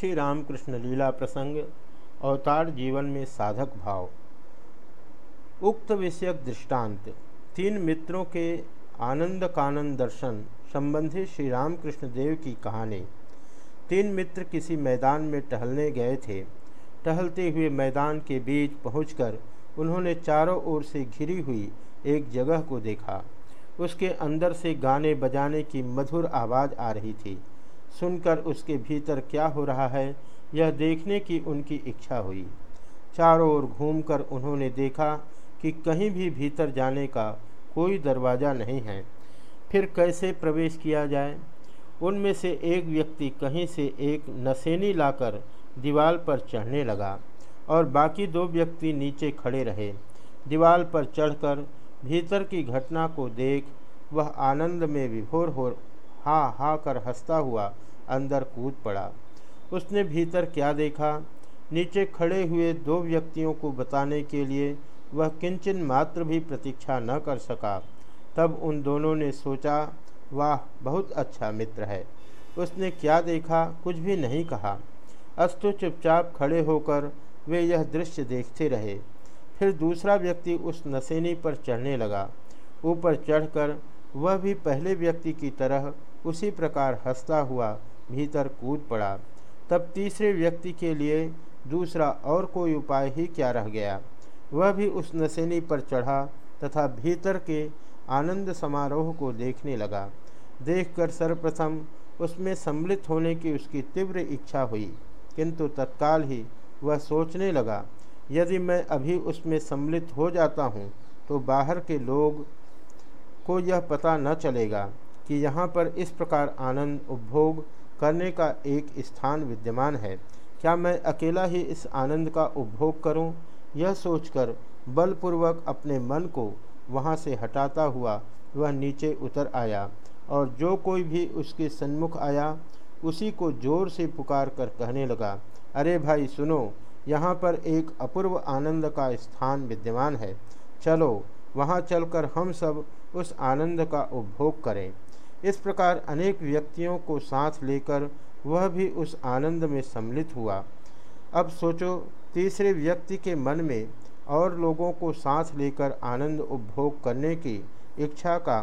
श्री रामकृष्ण लीला प्रसंग, अवतार जीवन में साधक भाव। उक्त विषयक दृष्टांत, तीन मित्रों के आनंद कानंद दर्शन संबंधी श्री रामकृष्ण देव की कहानी। तीन मित्र किसी मैदान में टहलने गए थे। टहलते हुए मैदान के बीच पहुंचकर उन्होंने चारों ओर से घिरी हुई एक जगह को देखा। उसके अंदर से गाने बजाने की मधुर आवाज़ आ रही थी। सुनकर उसके भीतर क्या हो रहा है, यह देखने की उनकी इच्छा हुई। चारों ओर घूमकर उन्होंने देखा कि कहीं भी भीतर जाने का कोई दरवाज़ा नहीं है। फिर कैसे प्रवेश किया जाए? उनमें से एक व्यक्ति कहीं से एक नसेनी लाकर दीवार पर चढ़ने लगा और बाकी दो व्यक्ति नीचे खड़े रहे। दीवार पर चढ़कर भीतर की घटना को देख वह आनंद में विभोर हो हा हा कर हंसता हुआ अंदर कूद पड़ा। उसने भीतर क्या देखा? नीचे खड़े हुए दो व्यक्तियों को बताने के लिए वह किंचन मात्र भी प्रतीक्षा न कर सका। तब उन दोनों ने सोचा, वाह, बहुत अच्छा मित्र है। उसने क्या देखा? कुछ भी नहीं कहा। अस्तु चुपचाप खड़े होकर वे यह दृश्य देखते रहे। फिर दूसरा व्यक्ति उस नशेनी पर चढ़ने लगा। ऊपर चढ़कर वह भी पहले व्यक्ति की तरह उसी प्रकार हंसता हुआ भीतर कूद पड़ा। तब तीसरे व्यक्ति के लिए दूसरा और कोई उपाय ही क्या रह गया? वह भी उस नशेनी पर चढ़ा तथा भीतर के आनंद समारोह को देखने लगा। देखकर सर्वप्रथम उसमें सम्मिलित होने की उसकी तीव्र इच्छा हुई, किंतु तत्काल ही वह सोचने लगा, यदि मैं अभी उसमें सम्मिलित हो जाता हूँ तो बाहर के लोग को यह पता न चलेगा। कि यहाँ पर इस प्रकार आनंद उपभोग करने का एक स्थान विद्यमान है। क्या मैं अकेला ही इस आनंद का उपभोग करूँ? यह सोचकर बलपूर्वक अपने मन को वहाँ से हटाता हुआ वह नीचे उतर आया और जो कोई भी उसके सन्मुख आया, उसी को ज़ोर से पुकार कर कहने लगा, अरे भाई, सुनो, यहाँ पर एक अपूर्व आनंद का स्थान विद्यमान है। चलो, वहाँ चलकर हम सब उस आनंद का उपभोग करें। इस प्रकार अनेक व्यक्तियों को साथ लेकर वह भी उस आनंद में सम्मिलित हुआ। अब सोचो, तीसरे व्यक्ति के मन में और लोगों को साथ लेकर आनंद उपभोग करने की इच्छा का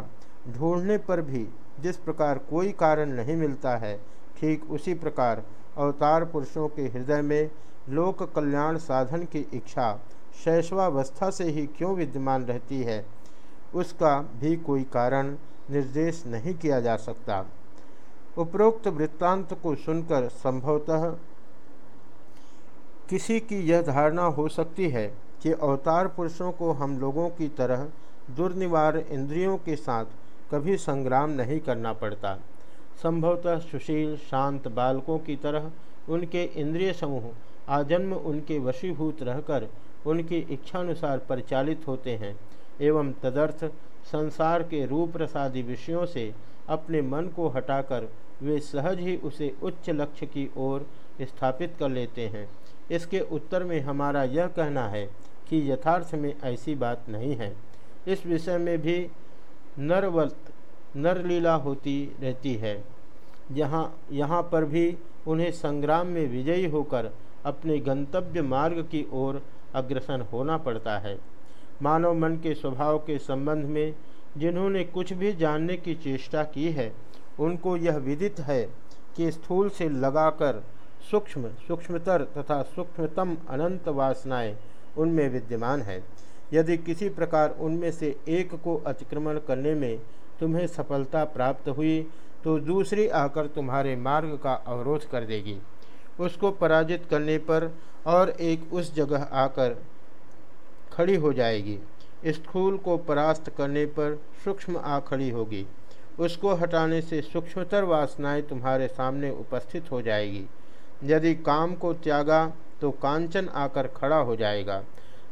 ढूँढने पर भी जिस प्रकार कोई कारण नहीं मिलता है, ठीक उसी प्रकार अवतार पुरुषों के हृदय में लोक कल्याण साधन की इच्छा शैशवावस्था से ही क्यों विद्यमान रहती है, उसका भी कोई कारण निर्देश नहीं किया जा सकता। उपरोक्त वृत्तांत को सुनकर संभवतः किसी की यह धारणा हो सकती है कि अवतार पुरुषों को हम लोगों की तरह दुर्निवार इंद्रियों के साथ कभी संग्राम नहीं करना पड़ता। संभवतः सुशील, शांत बालकों की तरह उनके इंद्रिय समूह, आजन्म उनके वशीभूत रहकर उनकी इच्छानुसार परिचालित होते हैं, एवं तदर्थ संसार के रूप प्रसादी विषयों से अपने मन को हटाकर वे सहज ही उसे उच्च लक्ष्य की ओर स्थापित कर लेते हैं। इसके उत्तर में हमारा यह कहना है कि यथार्थ में ऐसी बात नहीं है। इस विषय में भी नरवत, नरलीला होती रहती है। यहाँ यहाँ पर भी उन्हें संग्राम में विजयी होकर अपने गंतव्य मार्ग की ओर अग्रसर होना पड़ता है। मानव मन के स्वभाव के संबंध में जिन्होंने कुछ भी जानने की चेष्टा की है, उनको यह विदित है कि स्थूल से लगाकर सूक्ष्म, सूक्ष्मतर तथा सूक्ष्मतम अनंत वासनाएँ उनमें विद्यमान है। यदि किसी प्रकार उनमें से एक को अतिक्रमण करने में तुम्हें सफलता प्राप्त हुई तो दूसरी आकर तुम्हारे मार्ग का अवरोध कर देगी। उसको पराजित करने पर और एक उस जगह आकर खड़ी हो जाएगी। स्थूल को परास्त करने पर सूक्ष्म आ खड़ी होगी। उसको हटाने से सूक्ष्मतर वासनाएँ तुम्हारे सामने उपस्थित हो जाएगी। यदि काम को त्यागा तो कांचन आकर खड़ा हो जाएगा।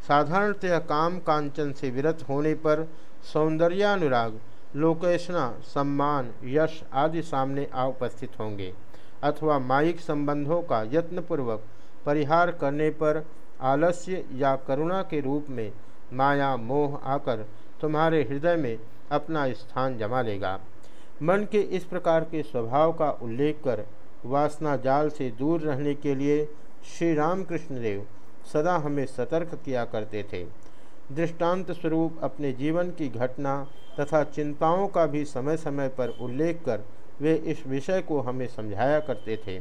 साधारणतः काम कांचन से विरत होने पर सौंदर्यानुराग, लोकेशना, सम्मान, यश आदि सामने आ उपस्थित होंगे, अथवा माइक संबंधों का यत्नपूर्वक परिहार करने पर आलस्य या करुणा के रूप में माया, मोह आकर तुम्हारे हृदय में अपना स्थान जमा लेगा। मन के इस प्रकार के स्वभाव का उल्लेख कर वासना जाल से दूर रहने के लिए श्री रामकृष्ण देव सदा हमें सतर्क किया करते थे। दृष्टांत स्वरूप अपने जीवन की घटना तथा चिंताओं का भी समय समय पर उल्लेख कर वे इस विषय को हमें समझाया करते थे।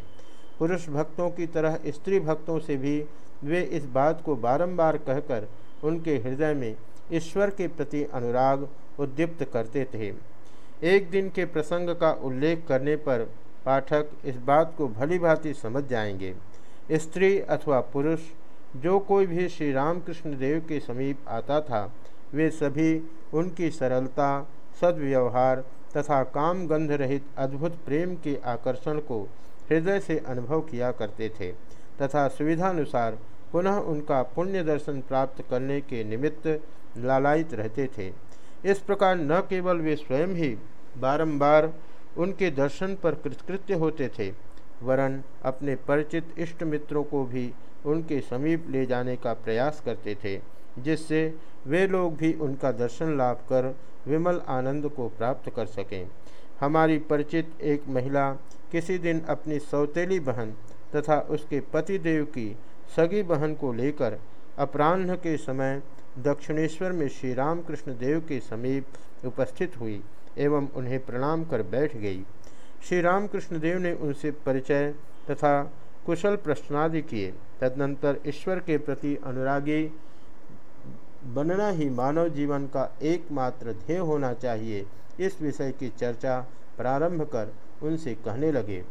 पुरुष भक्तों की तरह स्त्री भक्तों से भी वे इस बात को बारंबार कहकर उनके हृदय में ईश्वर के प्रति अनुराग उद्दीप्त करते थे। एक दिन के प्रसंग का उल्लेख करने पर पाठक इस बात को भली भांति समझ जाएँगे। स्त्री अथवा पुरुष, जो कोई भी श्री रामकृष्ण देव के समीप आता था, वे सभी उनकी सरलता, सद्व्यवहार तथा काम गंध रहित अद्भुत प्रेम के आकर्षण को हृदय से अनुभव किया करते थे। तथा सुविधानुसार पुनः उनका पुण्य दर्शन प्राप्त करने के निमित्त लालायित रहते थे। इस प्रकार न केवल वे स्वयं ही बारंबार उनके दर्शन पर कृतकृत्य होते थे, वरन अपने परिचित इष्ट मित्रों को भी उनके समीप ले जाने का प्रयास करते थे, जिससे वे लोग भी उनका दर्शन लाभ कर विमल आनंद को प्राप्त कर सकें। हमारी परिचित एक महिला किसी दिन अपनी सौतेली बहन तथा उसके पतिदेव की सगी बहन को लेकर अपराह्न के समय दक्षिणेश्वर में श्री रामकृष्ण देव के समीप उपस्थित हुई एवं उन्हें प्रणाम कर बैठ गई। श्री रामकृष्ण देव ने उनसे परिचय तथा कुशल प्रश्नादि किए। तदनंतर ईश्वर के प्रति अनुरागी, बनना ही मानव जीवन का एकमात्र ध्येय होना चाहिए, इस विषय की चर्चा प्रारंभ कर उनसे कहने लगे।